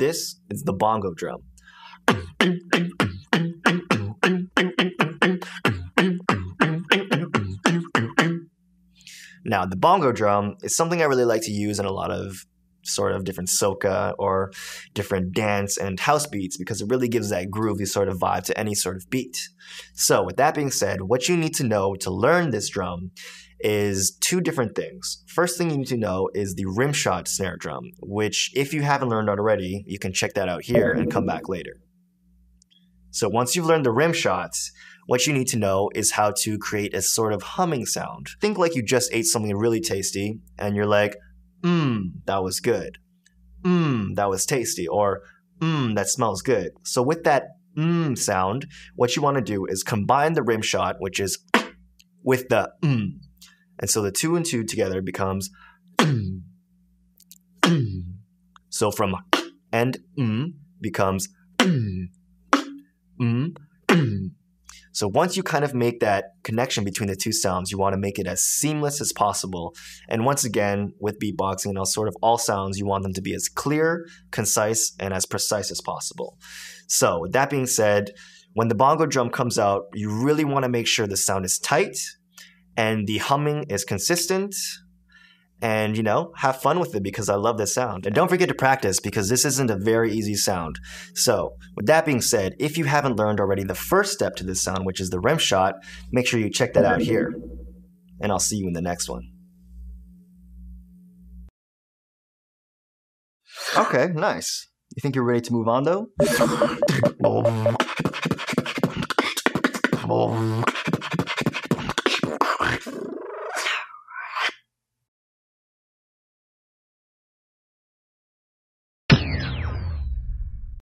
This is the bongo drum. Now, the bongo drum is something I really like to use in a lot of sort of different soca or different dance and house beats because it really gives that groovy sort of vibe to any sort of beat. So, with that being said, what you need to know to learn this drum is two different things. First thing you need to know is the rim shot snare drum, which, if you haven't learned already, you can check that out here and come back later. So, once you've learned the rim shots, what you need to know is how to create a sort of humming sound. Think like you just ate something really tasty and you're like, mmm, that was good. Mmm, that was tasty. Or, mmm, that smells good. So with that mmm sound, what you want to do is combine the rim shot, which is with the mmm. And so the two and two together becomes so from and mm becomes mm, so once you kind of make that connection between the two sounds, you want to make it as seamless as possible. And once again, with beatboxing and all sort of all sounds, you want them to be as clear, concise, and as precise as possible. So with that being said, when the bongo drum comes out, you really want to make sure the sound is tight and the humming is consistent and you know have fun with it because i love this sound. And don't forget to practice because this isn't a very easy sound. So with that being said if you haven't learned already the first step to this sound which is the rim shot make sure you check that out here. And i'll see you in the next one. Okay nice. You think you're ready to move on though